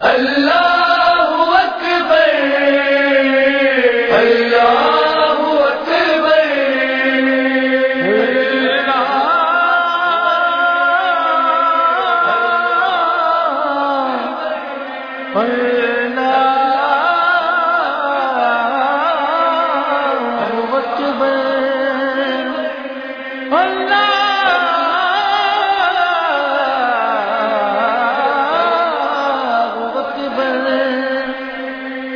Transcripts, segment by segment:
اللہ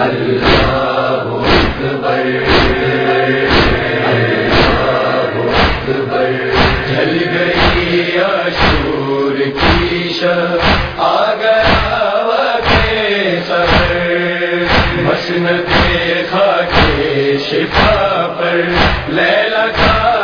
اللہ قسمت خاکے شفا پر لیلا کا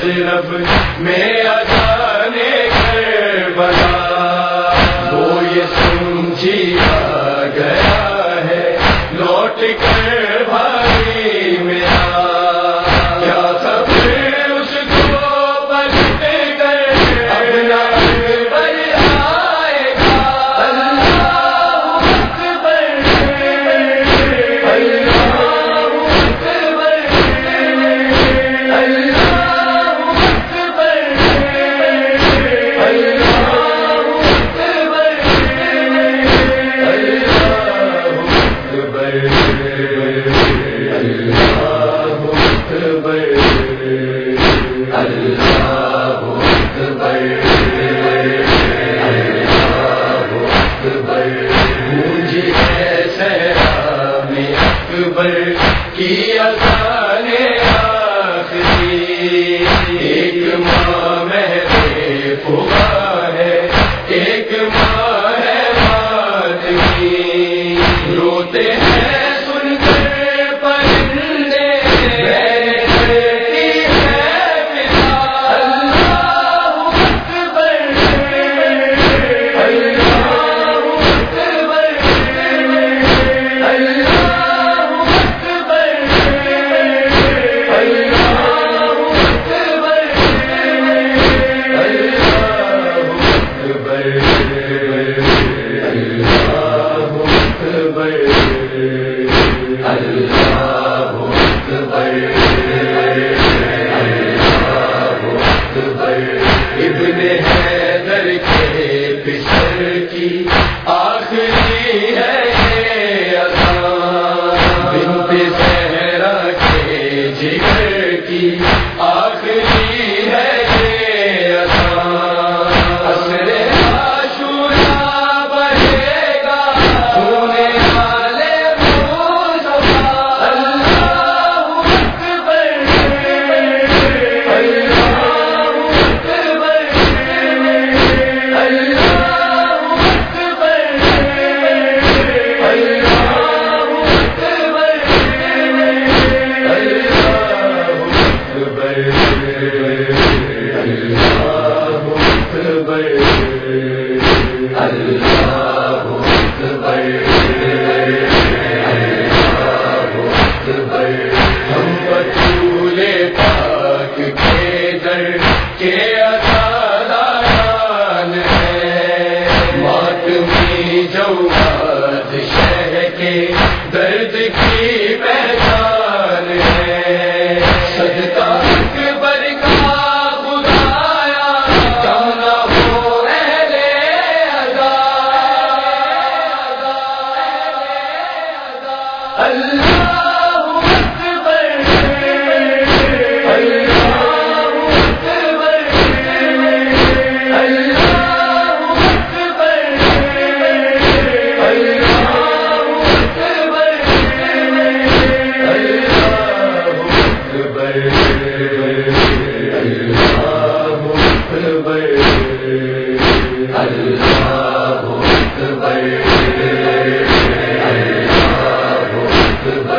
صرف میرا جانے گھر بنا۔ وہ یہ سمجھی آ گیا ہے لوٹ کر